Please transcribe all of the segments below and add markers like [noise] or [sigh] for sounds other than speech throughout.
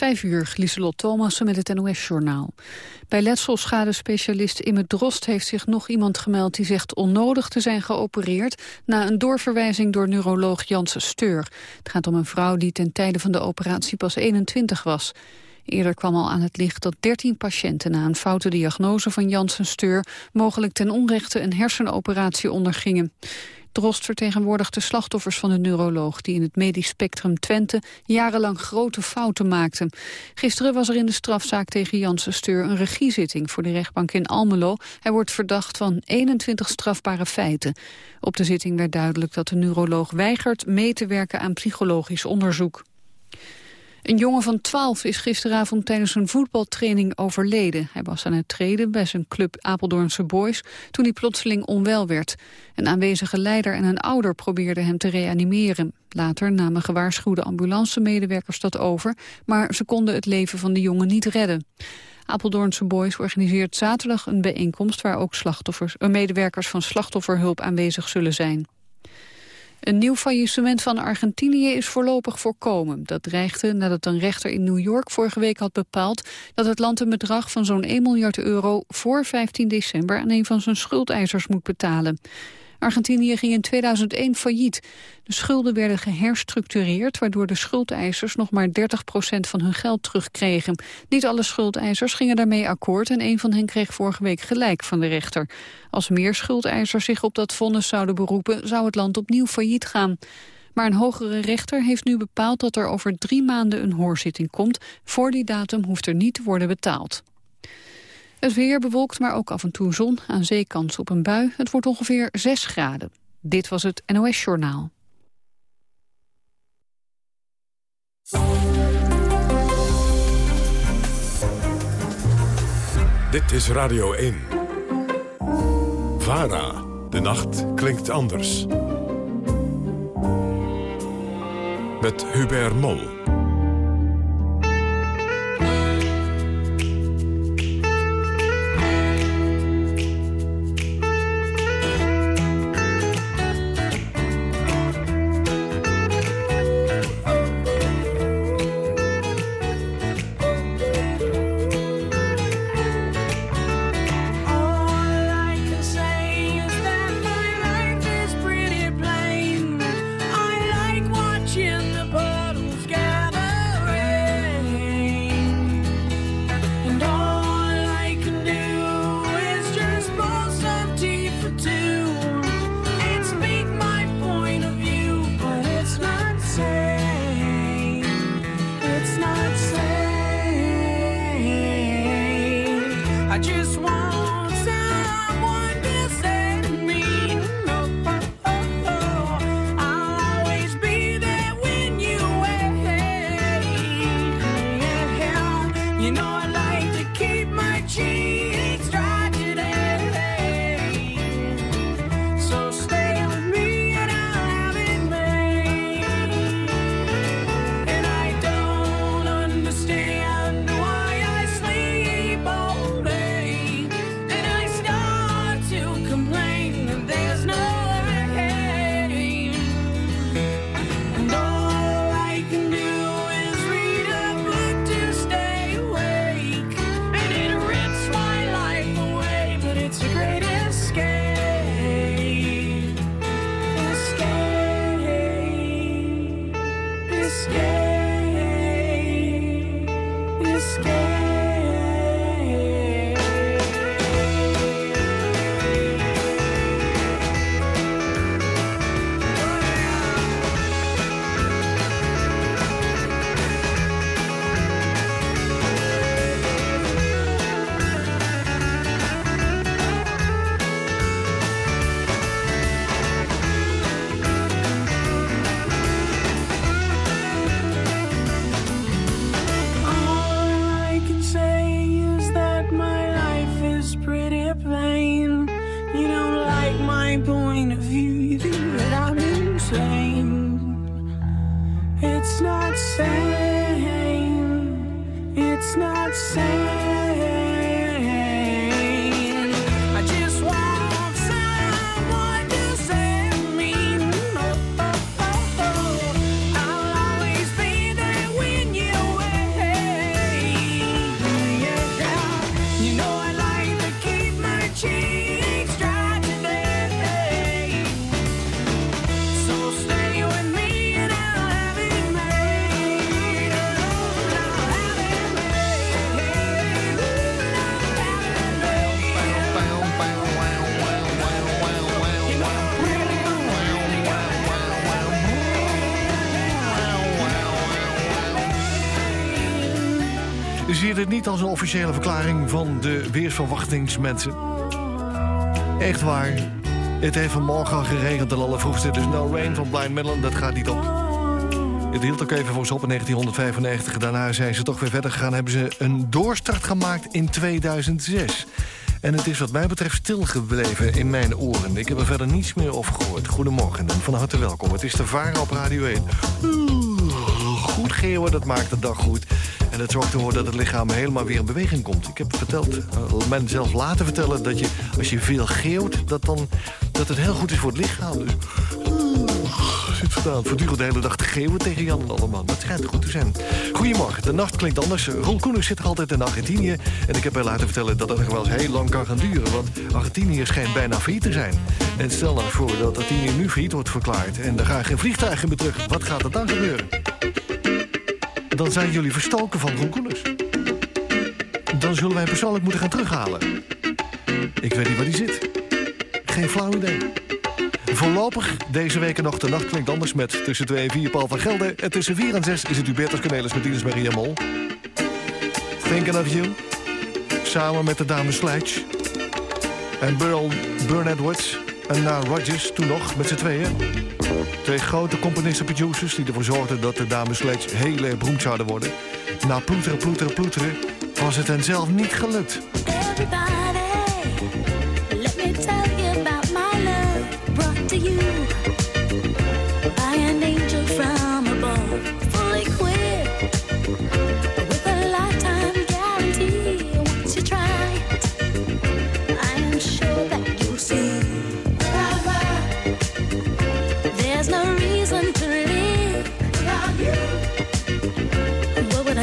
Vijf uur, Lieselot Thomassen met het NOS-journaal. Bij letselschadespecialist Imme Drost heeft zich nog iemand gemeld... die zegt onnodig te zijn geopereerd... na een doorverwijzing door neuroloog Janssen Steur. Het gaat om een vrouw die ten tijde van de operatie pas 21 was. Eerder kwam al aan het licht dat 13 patiënten na een foute diagnose van Janssen Steur... mogelijk ten onrechte een hersenoperatie ondergingen. Drost vertegenwoordigt de slachtoffers van de neuroloog... die in het medisch spectrum Twente jarenlang grote fouten maakten. Gisteren was er in de strafzaak tegen Janssen Steur een regiezitting... voor de rechtbank in Almelo. Hij wordt verdacht van 21 strafbare feiten. Op de zitting werd duidelijk dat de neuroloog weigert mee te werken aan psychologisch onderzoek. Een jongen van 12 is gisteravond tijdens een voetbaltraining overleden. Hij was aan het treden bij zijn club Apeldoornse Boys toen hij plotseling onwel werd. Een aanwezige leider en een ouder probeerden hem te reanimeren. Later namen gewaarschuwde ambulancemedewerkers dat over, maar ze konden het leven van de jongen niet redden. Apeldoornse Boys organiseert zaterdag een bijeenkomst waar ook slachtoffers, eh, medewerkers van slachtofferhulp aanwezig zullen zijn. Een nieuw faillissement van Argentinië is voorlopig voorkomen. Dat dreigde nadat een rechter in New York vorige week had bepaald... dat het land een bedrag van zo'n 1 miljard euro voor 15 december... aan een van zijn schuldeisers moet betalen. Argentinië ging in 2001 failliet. De schulden werden geherstructureerd, waardoor de schuldeisers nog maar 30% van hun geld terugkregen. Niet alle schuldeisers gingen daarmee akkoord en een van hen kreeg vorige week gelijk van de rechter. Als meer schuldeisers zich op dat vonnis zouden beroepen, zou het land opnieuw failliet gaan. Maar een hogere rechter heeft nu bepaald dat er over drie maanden een hoorzitting komt. Voor die datum hoeft er niet te worden betaald. Het weer bewolkt, maar ook af en toe zon. Aan zeekans op een bui. Het wordt ongeveer 6 graden. Dit was het NOS Journaal. Dit is Radio 1. VARA. De nacht klinkt anders. Met Hubert Mol. Zie dit niet als een officiële verklaring van de weersverwachtingsmensen? Echt waar. Het heeft vanmorgen geregend al alle vroegste. Dus no rain van Blind Melon, dat gaat niet op. Het hield ook even voor ze op in 1995. Daarna zijn ze toch weer verder gegaan. Hebben ze een doorstart gemaakt in 2006. En het is wat mij betreft stilgebleven in mijn oren. Ik heb er verder niets meer over gehoord. Goedemorgen en van harte welkom. Het is de Varen op Radio 1. Goed geeuwen, dat maakt de dag goed. En dat zorgt ervoor dat het lichaam helemaal weer in beweging komt. Ik heb verteld, uh, men zelf laten vertellen... dat je als je veel geeuwt, dat, dan, dat het heel goed is voor het lichaam. Dus zit vandaan voortdurend de hele dag te geeuwen tegen Jan en allemaal. Dat schijnt goed te zijn. Goedemorgen, de nacht klinkt anders. Roel Koeners zit altijd in Argentinië. En ik heb mij laten vertellen dat het nog wel eens heel lang kan gaan duren. Want Argentinië schijnt bijna failliet te zijn. En stel nou voor dat Argentinië nu failliet wordt verklaard... en er gaan geen vliegtuigen meer terug. Wat gaat er dan gebeuren? Dan zijn jullie verstoken van Roel Koeners. Dan zullen wij persoonlijk moeten gaan terughalen. Ik weet niet waar die zit. Geen flauw idee. Voorlopig deze week nog de nacht klinkt anders met tussen 2 en 4 Paul van Gelder. En tussen 4 en 6 is het Hubertus Cornelis met Ines Maria Mol. Thinking of You. Samen met de dames Sledge. En Burl, Burn Edwards. En na Rogers toen nog met z'n tweeën. Twee grote componisten-producers die ervoor zorgden dat de dames Sledge heel erg beroemd zouden worden. Na ploeteren, ploeteren, ploeteren was het hen zelf niet gelukt.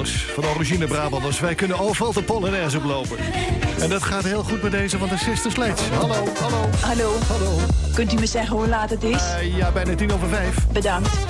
Brabanders, van origine Brabanders, wij kunnen overal de Polonaise op lopen. En dat gaat heel goed met deze van de Sister Sledge. Hallo, hallo, Hallo, hallo. kunt u me zeggen hoe laat het is? Eh, ja, bijna tien over vijf. Bedankt.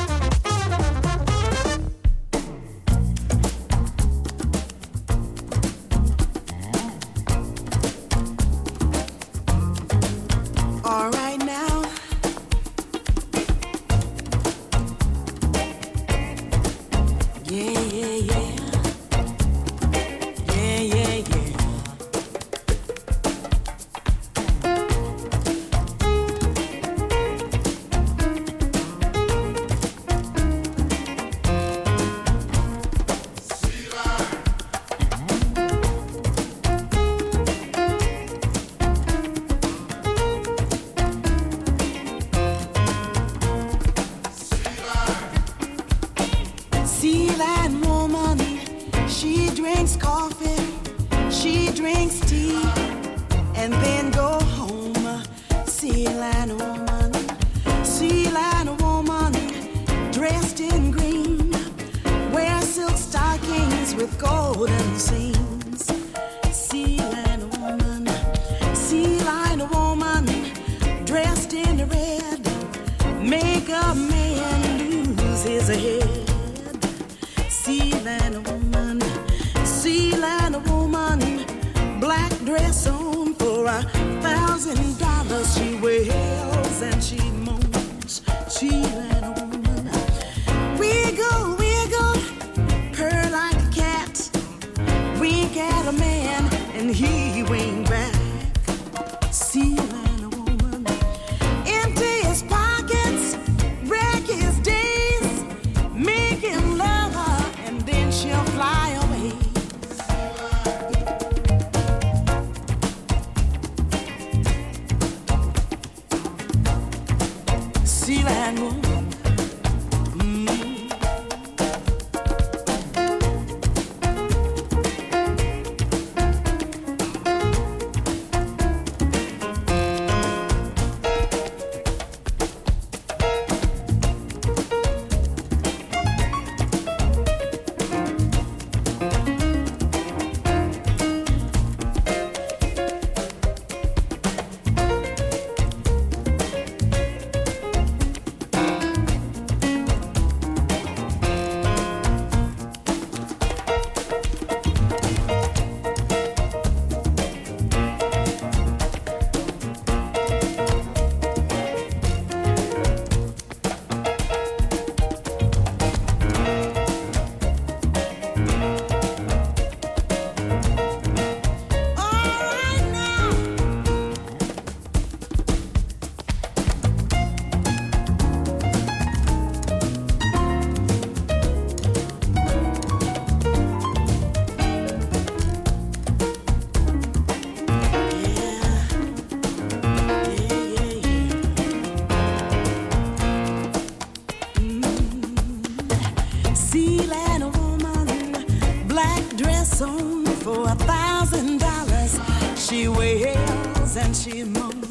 Dress for a thousand dollars. She wails and she moans.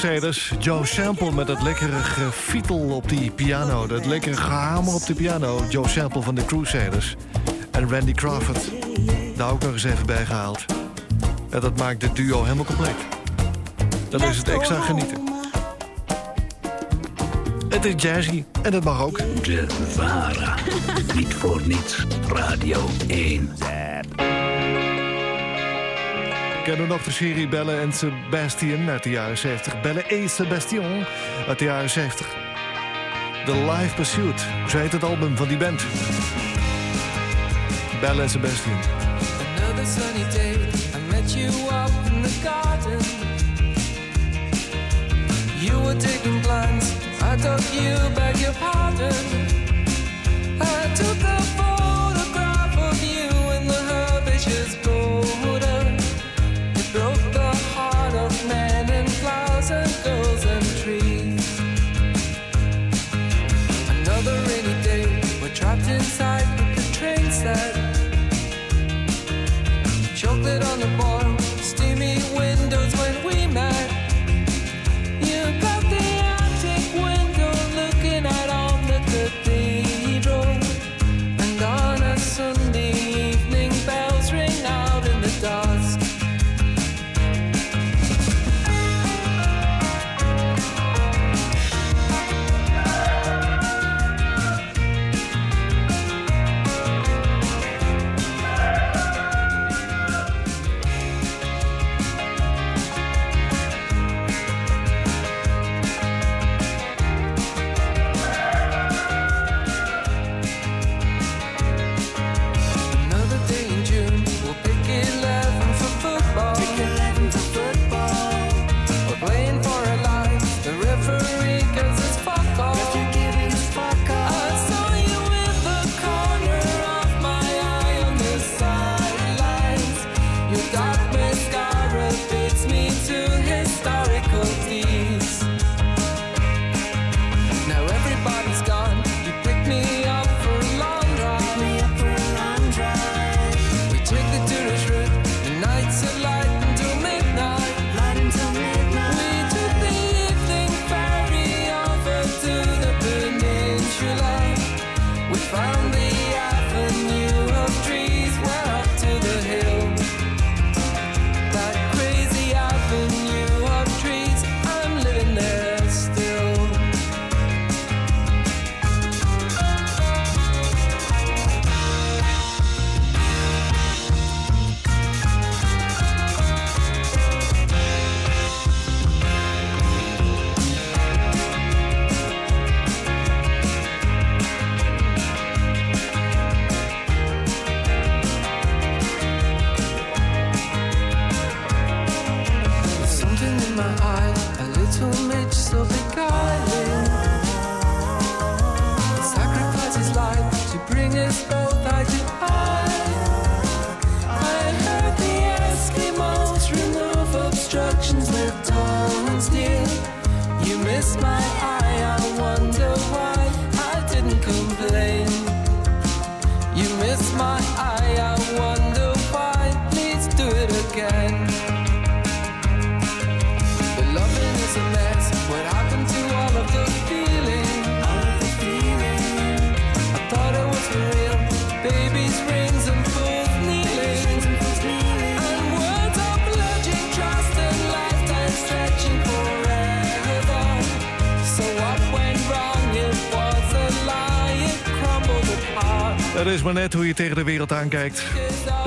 Crusaders. Joe Sample met dat lekkere gefietel op die piano. Dat lekkere gehamer op de piano. Joe Sample van The Crusaders. En Randy Crawford. Daar ook nog eens even bij gehaald. En dat maakt het duo helemaal compleet. Dan is het extra genieten. Het is jazzy en dat mag ook. De Vara. [laughs] Niet voor niets. Radio 1. Kennen nog de serie Belle en Sebastian uit de jaren 70. Belle et Sebastian uit de jaren 70. The Life Pursuit, zo heet het album van die band. Belle en Sebastian. Another sunny day, I met you up in the garden. You were taking plans, I took you back your pardon.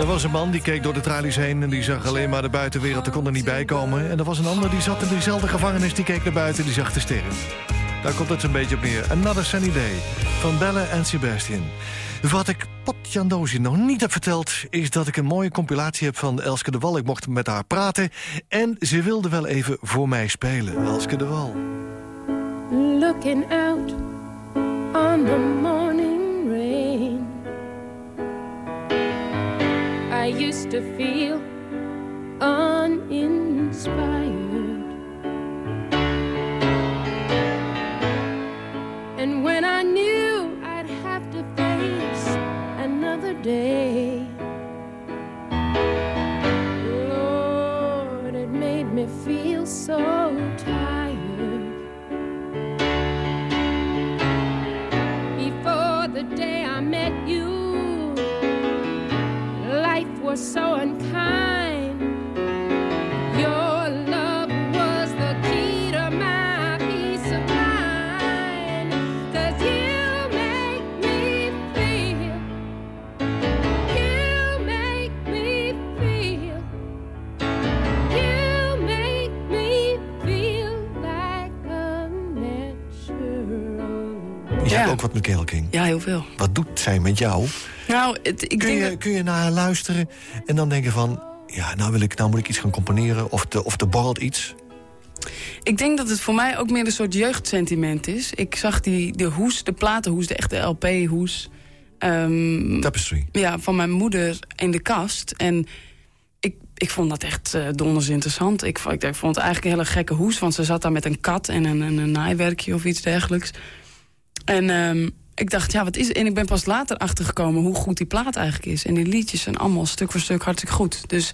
Er was een man die keek door de tralies heen... en die zag alleen maar de buitenwereld, er kon er niet bij komen. En er was een ander die zat in diezelfde gevangenis... die keek naar buiten en die zag de sterren. Daar komt het zo'n beetje op neer. Another Sunny Day van Belle en Sebastian. Wat ik Potjandozi nog niet heb verteld... is dat ik een mooie compilatie heb van Elske de Wal. Ik mocht met haar praten en ze wilde wel even voor mij spelen. Elske de Wal. looking out on the morning used to feel uninspired. And when I knew I'd have to face another day, Lord, it made me feel so So unkind. Your love was the key to my peace of mind. 'Cause you make me feel, you make me feel, you make me feel like a natural. Je Ja. hebt ook wat met Gayle King. Ja, heel veel. Wat doet zij met jou? Nou, het, ik Kun denk je, dat- kun je naar haar luisteren en dan denken van... ja, nou, wil ik, nou moet ik iets gaan componeren of er of er borrelt iets? Ik denk dat het voor mij ook meer een soort jeugdsentiment is. Ik zag die, de hoes, de platenhoes, de echte LP-hoes... ehm, Tapestry. ja, van mijn moeder in de kast. En ik, ik vond dat echt eh donders interessant. Ik, vond- ik, vond het eigenlijk een hele gekke hoes, want ze zat daar met een kat en een, een, een naaiwerkje of iets dergelijks. En ehm, ik dacht, ja, wat is het? En ik ben pas later achtergekomen hoe goed die plaat eigenlijk is. En die liedjes zijn allemaal stuk voor stuk hartstikke goed. Dus,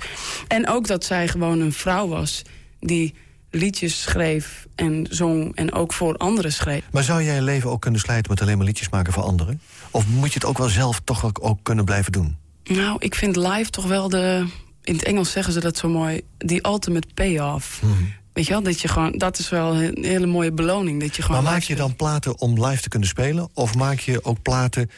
en ook dat zij gewoon een vrouw was die liedjes schreef en zong en ook voor anderen schreef. Maar zou jij je leven ook kunnen slijten met alleen maar liedjes maken voor anderen? Of moet je het ook wel zelf toch ook, ook kunnen blijven doen? Nou, ik vind live toch wel de... In het Engels zeggen ze dat zo mooi. Die ultimate payoff. Mhm. Weet je wel, dat je gewoon... Dat is wel een hele mooie beloning. Dat je gewoon Maar maak je dan platen om live te kunnen spelen? Of maak je ook platen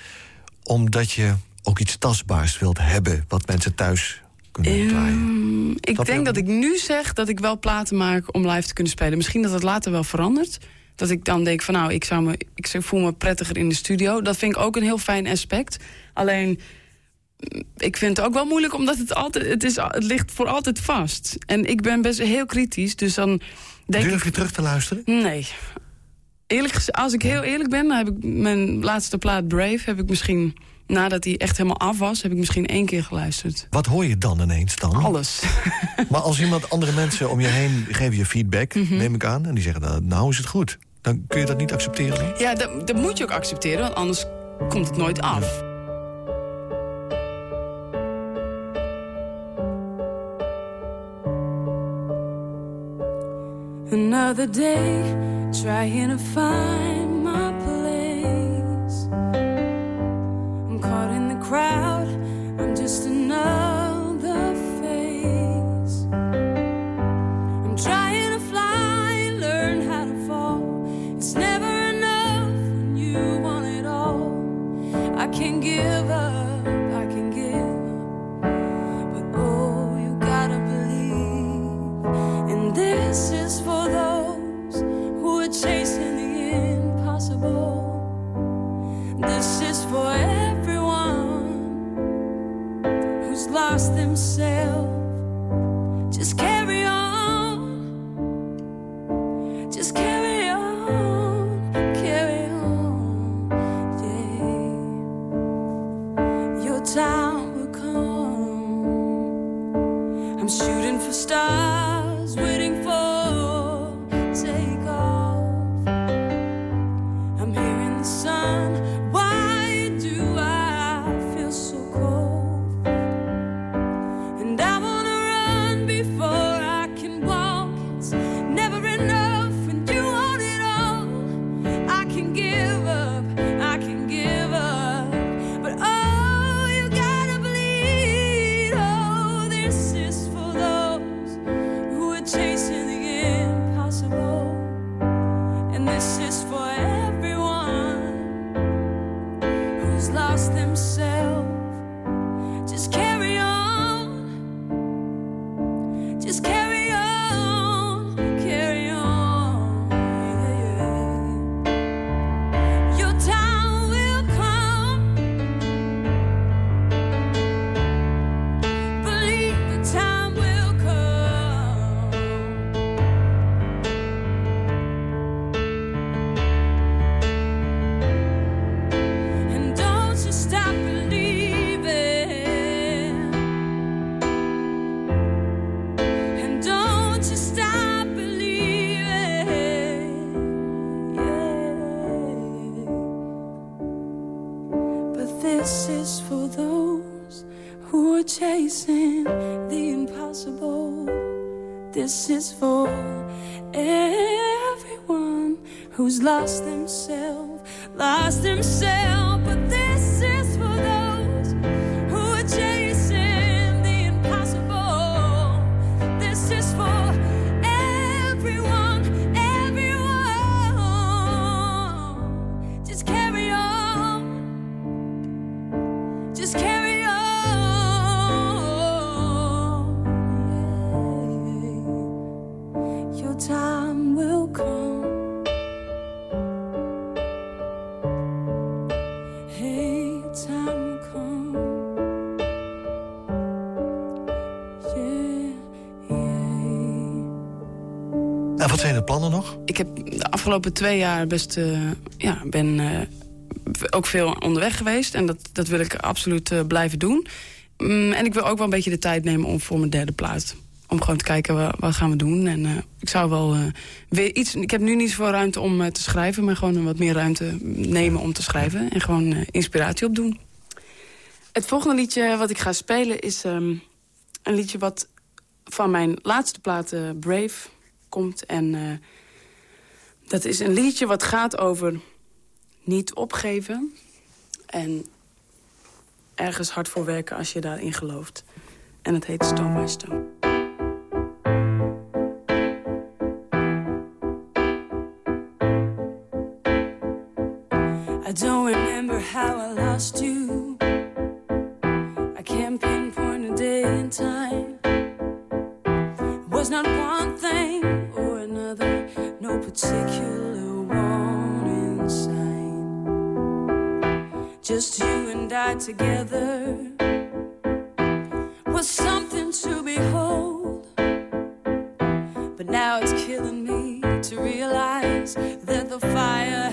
omdat je ook iets tastbaars wilt hebben... wat mensen thuis kunnen draaien? Ehm, ik Snap je denk dat ik nu zeg dat ik wel platen maak om live te kunnen spelen. Misschien dat het later wel verandert. Dat ik dan denk van nou, ik, zou me, ik voel me prettiger in de studio. Dat vind ik ook een heel fijn aspect. Alleen, ik vind het ook wel moeilijk omdat het altijd, het, is, het ligt voor altijd vast. En ik ben best heel kritisch, dus dan denk Durf ik... je terug te luisteren? Nee. Eerlijk als ik heel eerlijk ben, dan heb ik mijn laatste plaat Brave heb ik misschien nadat hij echt helemaal af was, heb ik misschien één keer geluisterd. Wat hoor je dan ineens dan? Alles. [laughs] Maar als iemand, andere mensen om je heen geven je feedback, Mhm. neem ik aan... en die zeggen, nou, nou is het goed. Dan kun je dat niet accepteren? Ja, dat, dat moet je ook accepteren, want anders komt het nooit af. Another day trying to find my place. I'm caught in the crowd, I'm just another face. I'm trying to fly, learn how to fall. It's never enough when you want it all. I can't give lost themselves. Just can't lost themselves, nog? Ik heb de afgelopen twee jaar best... eh, ja, ben eh, ook veel onderweg geweest. En dat, dat wil ik absoluut eh, blijven doen. Mm, en ik wil ook wel een beetje de tijd nemen om voor mijn derde plaat. Om gewoon te kijken, wat, gaan we doen. En ik zou wel weer iets... Ik heb nu niet zoveel ruimte om te schrijven... maar gewoon wat meer ruimte nemen om te schrijven. En gewoon inspiratie opdoen. Het volgende liedje wat ik ga spelen is ehm, een liedje wat van mijn laatste plaat Brave komt. En eh, dat is een liedje wat gaat over niet opgeven. En ergens hard voor werken als je daarin gelooft. En het heet Stone by Stone. I don't remember how I lost you. Together was something to behold. But now it's killing me to realize that the fire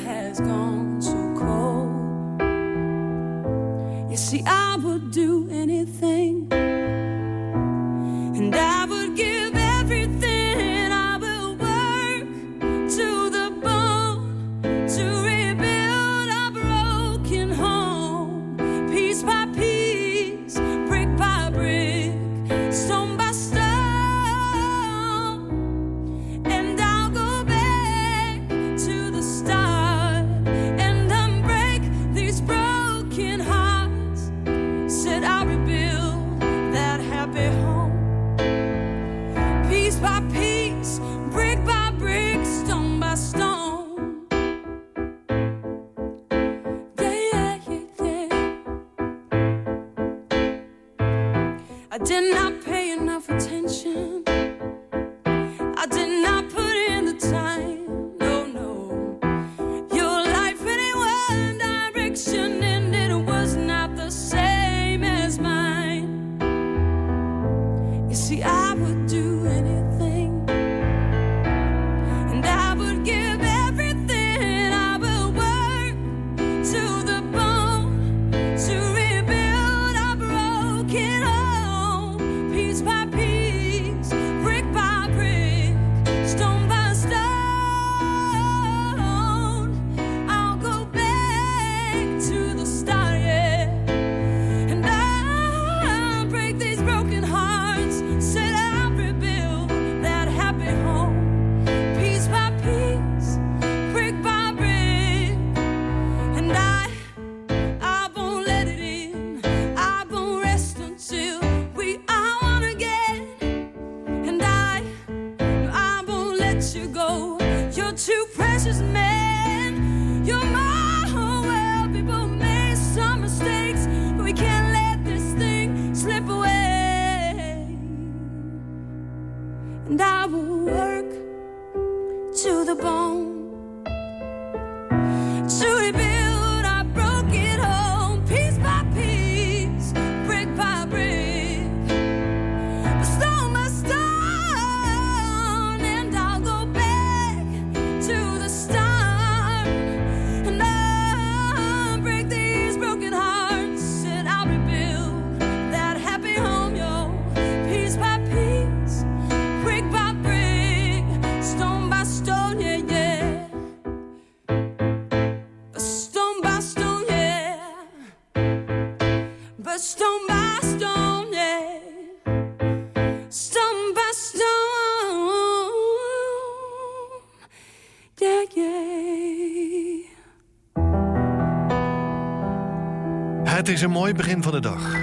is een mooi begin van de dag.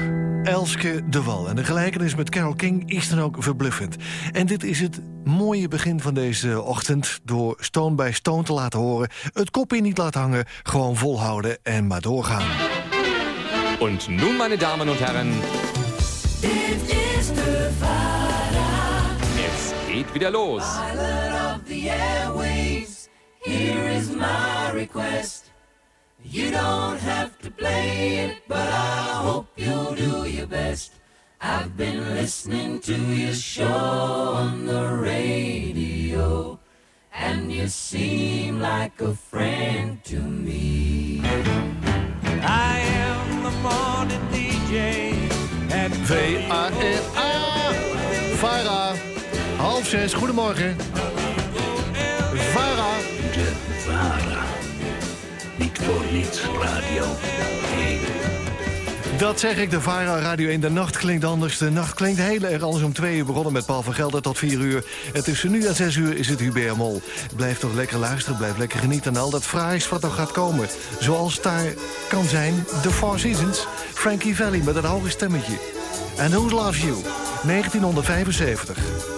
Elske de Wal. En de gelijkenis met Carol King is dan ook verbluffend. En dit is het mooie begin van deze ochtend... door Stone bij Stone te laten horen. Het kopje niet laten hangen, gewoon volhouden en maar doorgaan. Und nun, meine Damen und Herren, Dit is de Vara. es geht wieder los. Pilot of the airways, here is my request. You don't have to play it, but I hope you'll do your best. I've been listening to your show on the radio, and you seem like a friend to me. I am the morning DJ. V-A-R-A. Vara. Half zes, goedemorgen. Dat zeg ik, de Vara Radio 1. De nacht klinkt anders. De nacht klinkt heel erg anders. Om twee uur begonnen met Paul van Gelder tot vier uur. En tussen nu en zes uur is het Hubert Mol. Blijf toch lekker luisteren, blijf lekker genieten... en al dat fraais wat nog gaat komen. Zoals daar kan zijn The Four Seasons. Frankie Valli met een hoge stemmetje. And Who Loves You? 1975.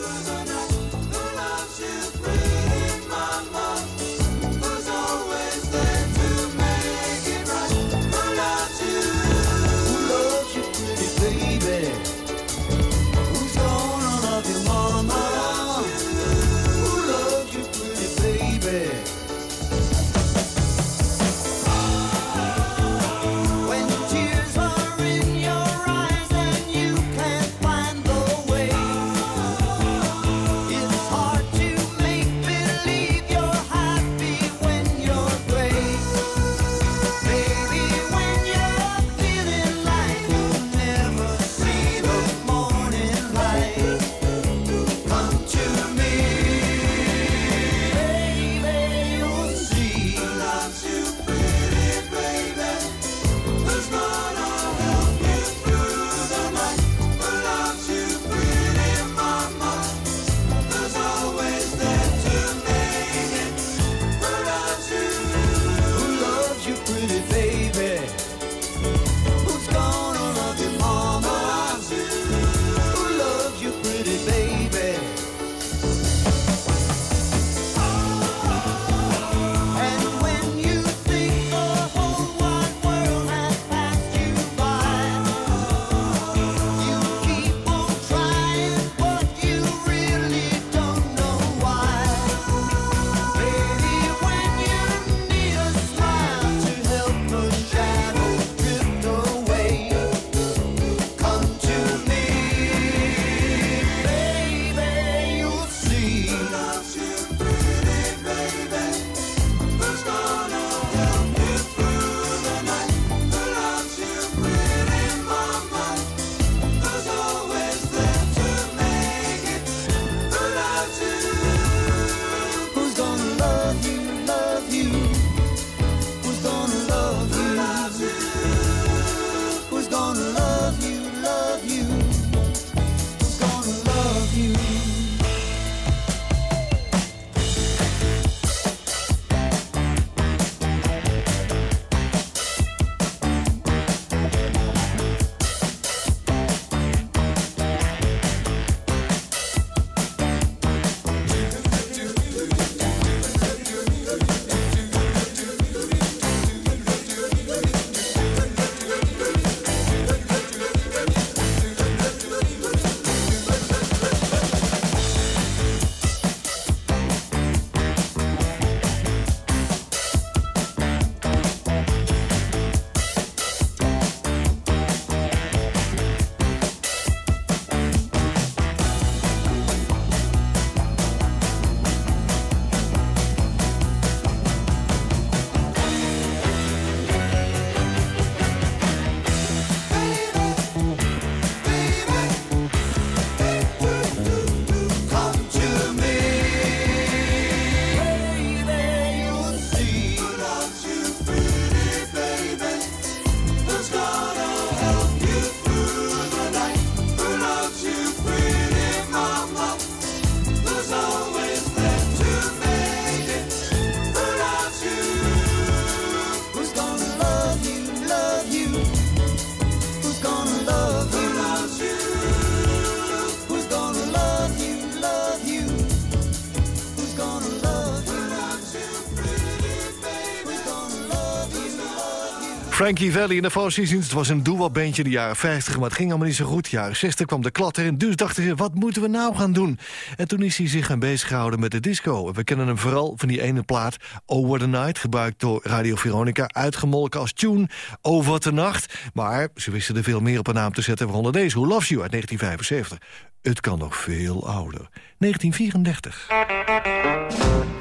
Frankie Valli in de Four Seasons. Het was een doe bandje in de jaren 50, maar het ging allemaal niet zo goed. De jaren 60 kwam de klad erin, dus dachten ze, wat moeten we nou gaan doen? En toen is hij zich gaan bezighouden met de disco. We kennen hem vooral van die ene plaat, Over the Night... gebruikt door Radio Veronica, uitgemolken als tune Over the Nacht. Maar ze wisten er veel meer op een naam te zetten, waaronder deze, Who Loves You uit 1975. Het kan nog veel ouder. 1934.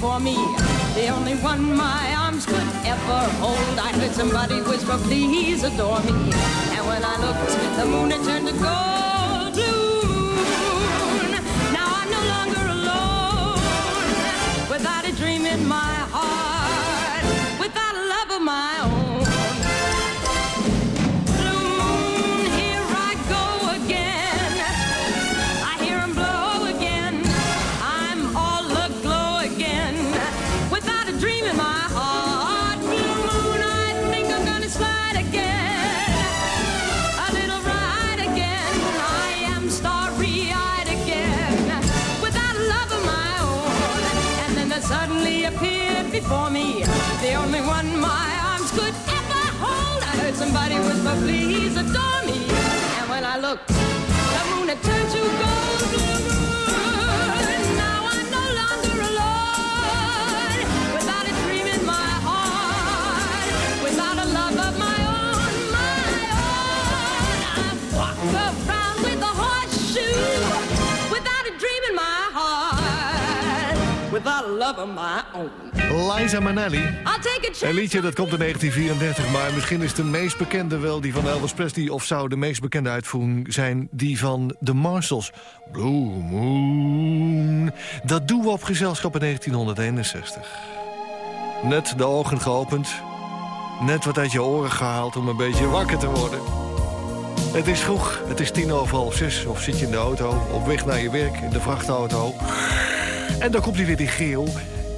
Before me the only one my arms could ever hold. I heard somebody whisper, please adore me. And when I looked, the moon had turned to gold. Blue before me the only one my arms could ever hold. I heard somebody whisper, please adore me. And when I looked, the moon had turned to gold. Now I'm no longer alone. Without a dream in my heart, without a love of my own, my own. I walk around with a horseshoe, without a dream in my heart, without a love of my own. Liza a Een liedje dat komt in 1934, maar misschien is de meest bekende wel die van Elvis Presley... of zou de meest bekende uitvoering zijn die van de Marshalls. Blue Moon. Dat doen we op gezelschap in 1961. Net de ogen geopend, net wat uit je oren gehaald om een beetje wakker te worden. Het is vroeg, het is tien over half zes, of zit je in de auto... op weg naar je werk, in de vrachtauto... En dan komt hij weer die geel.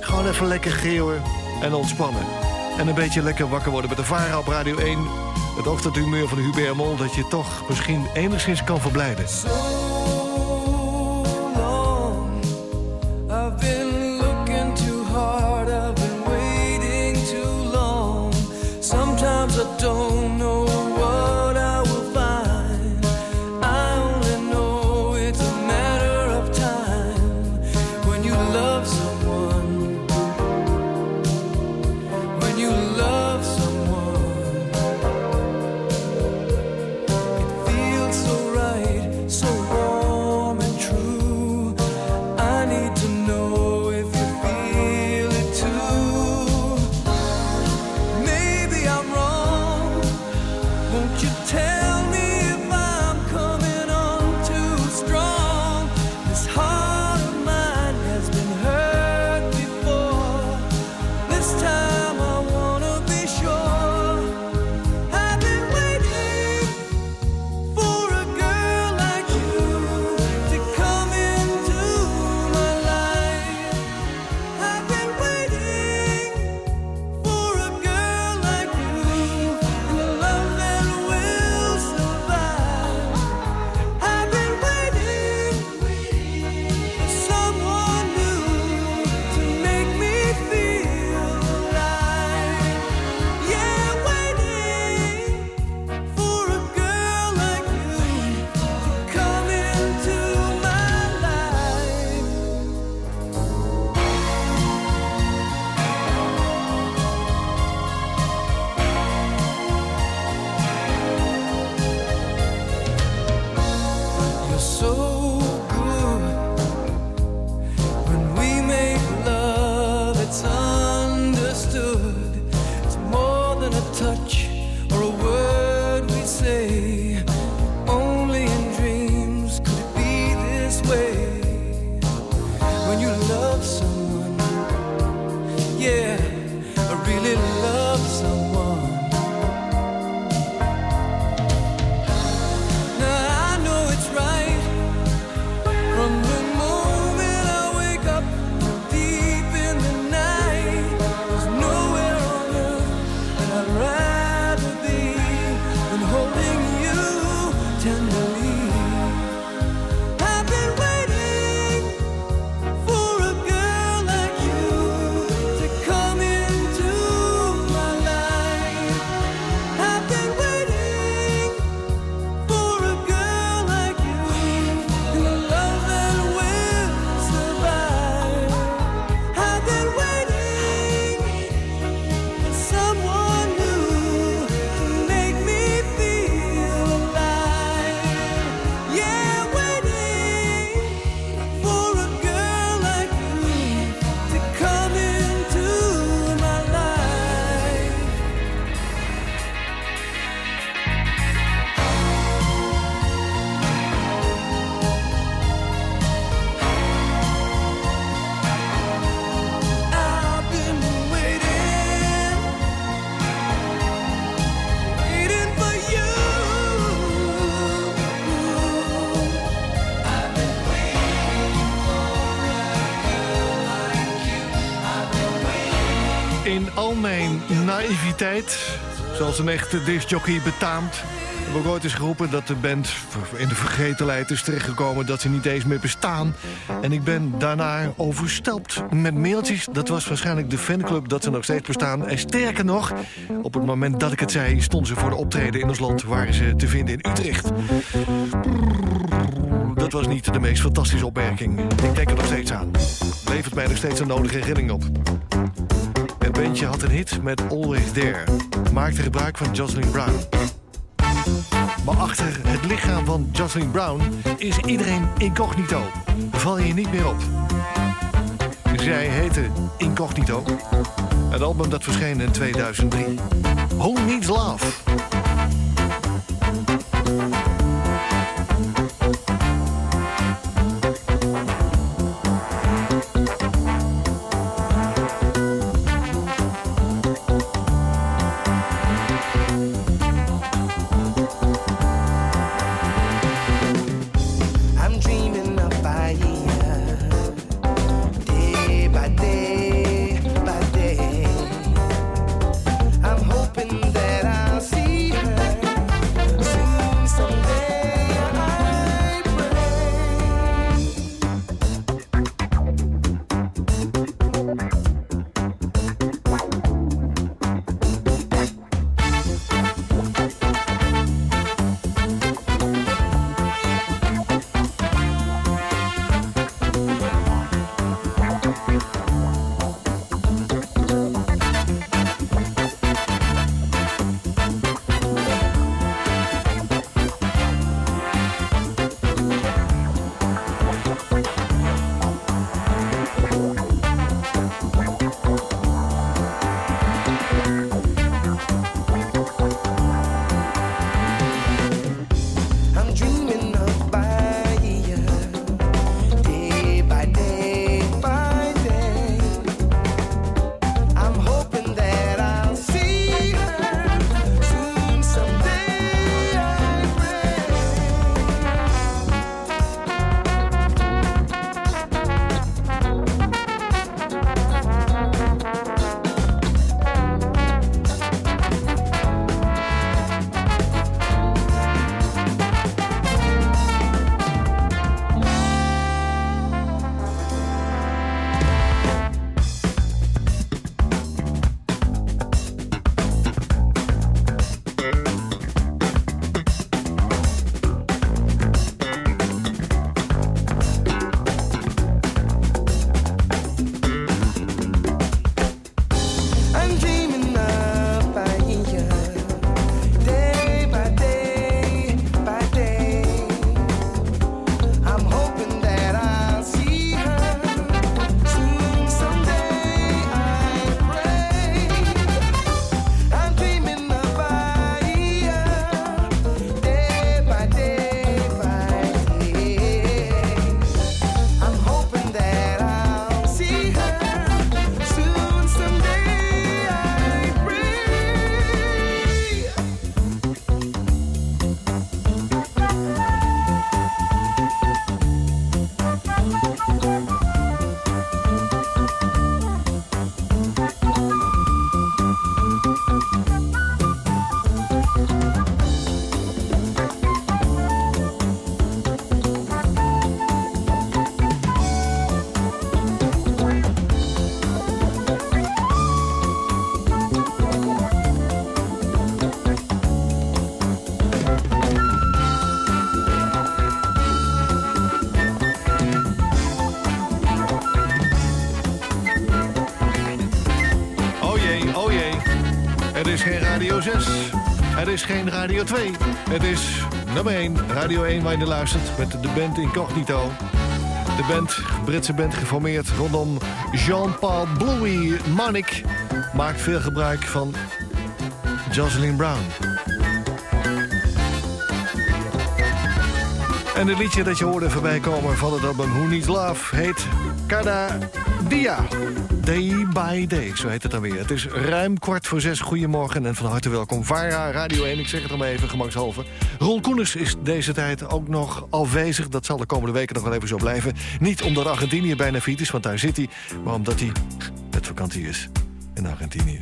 Gewoon even lekker geeuwen en ontspannen. En een beetje lekker wakker worden met de Vara op Radio 1. Het ochtendhumeur van Hubert Mol dat je toch misschien enigszins kan verblijden. Al mijn naïviteit, zoals een echte discjockey betaamt... heb ik ooit eens geroepen dat de band in de vergetelheid is terechtgekomen... dat ze niet eens meer bestaan. En ik ben daarna overstelpt met mailtjes. Dat was waarschijnlijk de fanclub dat ze nog steeds bestaan. En sterker nog, op het moment dat ik het zei... stonden ze voor de optreden in ons land, waren ze te vinden in Utrecht. Dat was niet de meest fantastische opmerking. Ik denk er nog steeds aan. Levert mij nog steeds een nodige herinnering op. Het bandje had een hit met Always There. Maakte gebruik van Jocelyn Brown. Maar achter het lichaam van Jocelyn Brown is iedereen incognito. Val je niet meer op. Zij heette Incognito. Het album dat verscheen in 2003. Who Needs Love? Is geen Radio 2. Het is nummer 1, Radio 1 waar je naar luistert met de band Incognito. De band, Britse band geformeerd rondom Jean-Paul Bluey Manik... maakt veel gebruik van Jocelyn Brown. En het liedje dat je hoorde voorbij komen van het album Who Needs Love heet Cada Dia. Day by day, zo heet het dan weer. Het is ruim kwart voor zes. Goedemorgen en van harte welkom. VARA, Radio 1, ik zeg het er maar even, gemakshalve. Roel Koeners is deze tijd ook nog afwezig. Dat zal de komende weken nog wel even zo blijven. Niet omdat Argentinië bijna fiet is, want daar zit hij. Maar omdat hij met vakantie is. In Argentinië.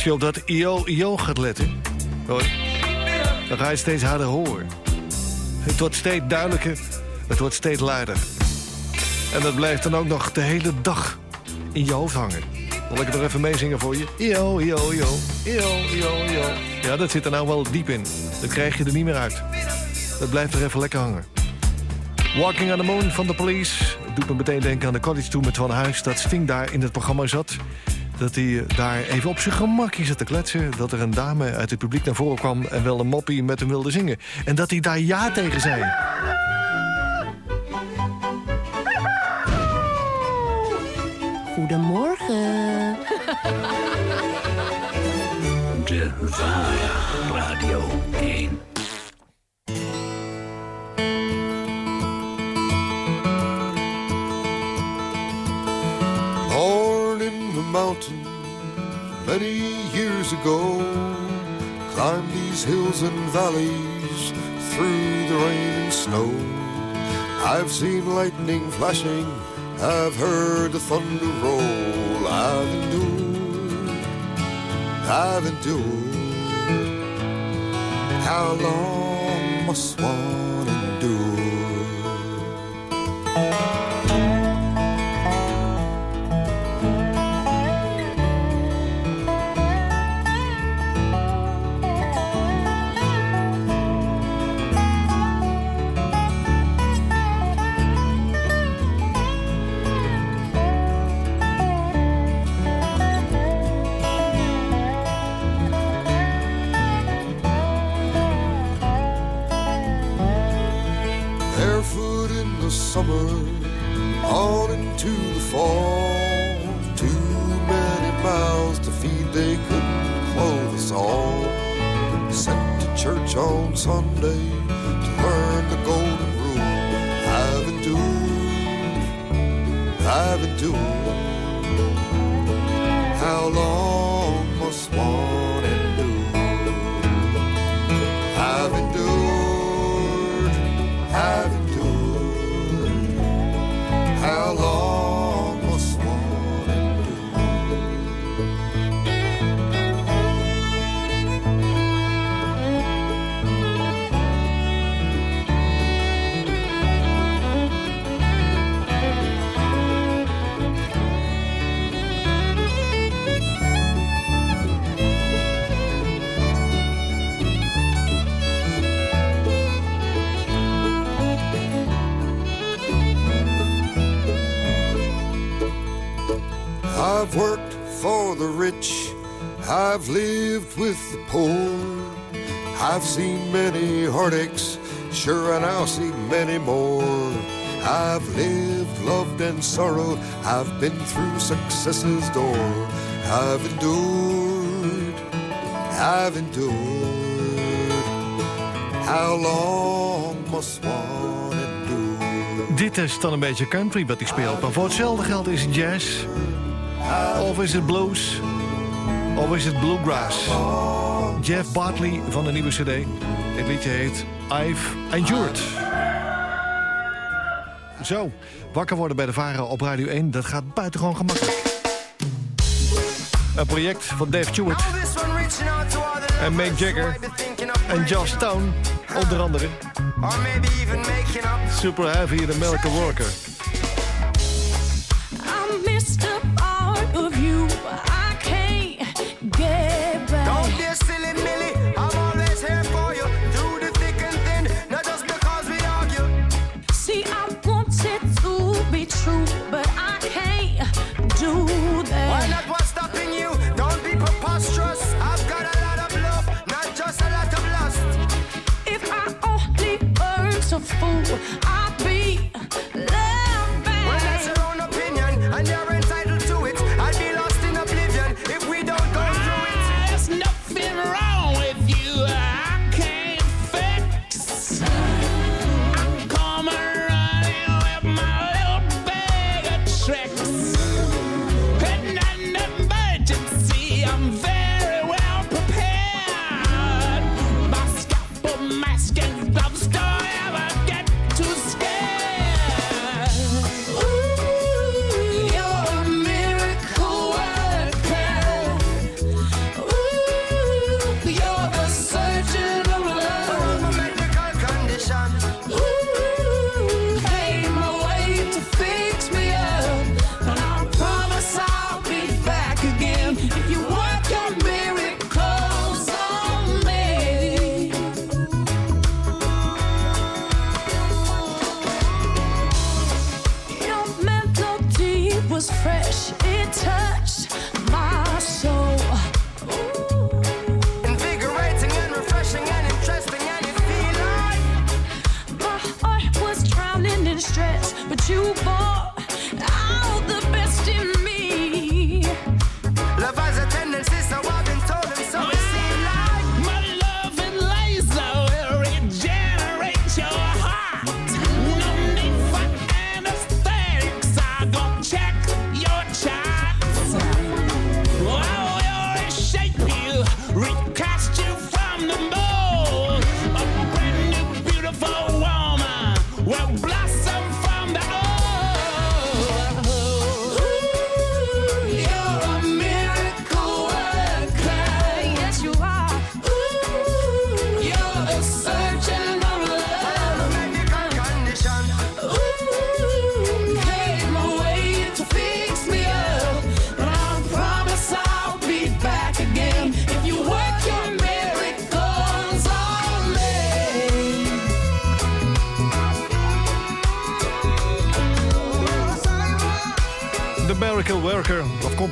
Als je op dat IO-IO gaat letten, dan ga je steeds harder horen. Het wordt steeds duidelijker, het wordt steeds luider. En dat blijft dan ook nog de hele dag in je hoofd hangen. Zal ik het nog even meezingen voor je? IO, IO, IO, IO, IO, IO. Ja, dat zit er nou wel diep in. Dat krijg je er niet meer uit. Dat blijft er even lekker hangen. Walking on the Moon van de Police. Het doet me meteen denken aan de college toe met Van Huis... dat Sting daar in het programma zat. Dat hij daar even op zijn gemakje zat te kletsen. Dat er een dame uit het publiek naar voren kwam... en wel een moppie met hem wilde zingen. En dat hij daar ja tegen zei. Goedemorgen. De Vara Radio 1. Born in the mountains many years ago, climb these hills and valleys through the rain and snow. I've seen lightning flashing, I've heard the thunder roll. I've endured, I've endured. How long must one endure? The rich, I've lived with the poor. I've seen many heartaches, sure, and I'll see many more. I've lived, loved, and sorrowed. I've been through success's door. I've endured, I've endured. How long must one endure? Dit is dan een beetje country wat ik speel. Maar voor hetzelfde geld is het jazz. Of is het blues. Of is het bluegrass. Jeff Bartley van de nieuwe cd. Het liedje heet I've Endured. Zo, wakker worden bij de Varen op Radio 1, dat gaat buitengewoon gemakkelijk. Een project van Dave Stewart en Mick Jagger en Josh Stone, onder andere. Super Heavy, de Melke Worker. fool. I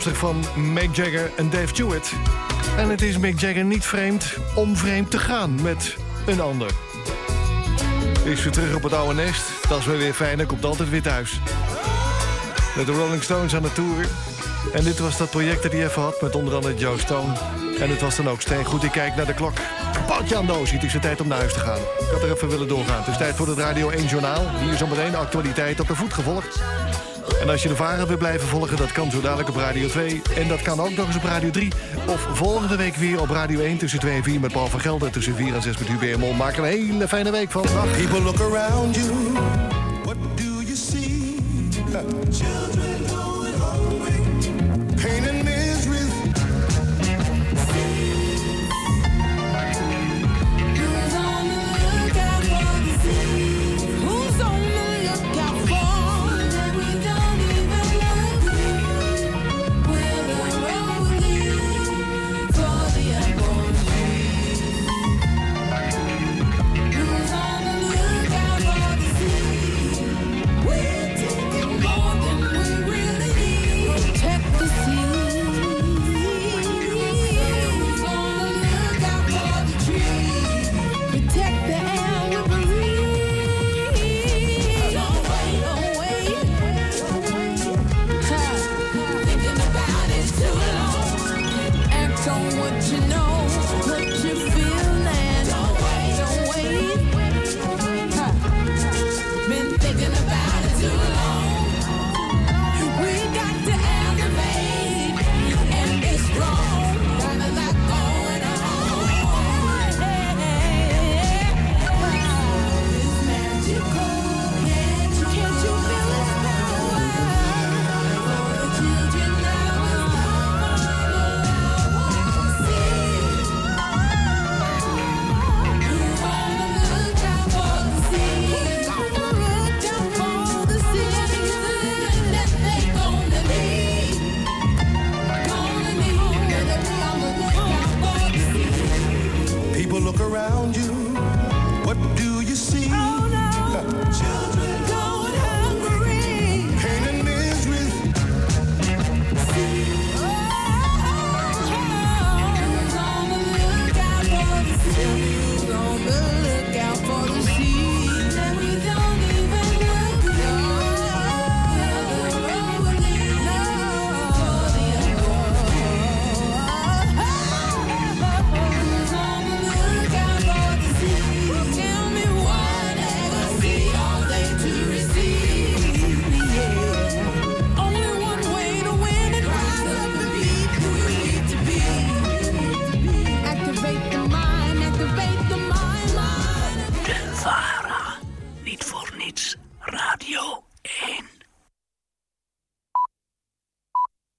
Van Mick Jagger en Dave Stewart. En het is Mick Jagger niet vreemd om vreemd te gaan met een ander. Is weer terug op het oude nest. Dat is wel weer fijn, hij komt altijd weer thuis. Met de Rolling Stones aan de tour. En dit was dat project dat hij even had met onder andere Joe Stone. En het was dan ook steen goed. Ik kijk naar de klok. Paultje aan doos. Het is de tijd om naar huis te gaan. Ik had er even willen doorgaan. Het is tijd voor het Radio 1 Journaal. Hier zometeen de actualiteit op de voet gevolgd. En als je de varen wil blijven volgen, dat kan zo dadelijk op Radio 2. En dat kan ook nog eens op Radio 3. Of volgende week weer op Radio 1 tussen 2 en 4 met Paul van Gelder. Tussen 4 en 6 met Hubert Mol. Maak er een hele fijne week van. Dag. People look around you. What do you see? Children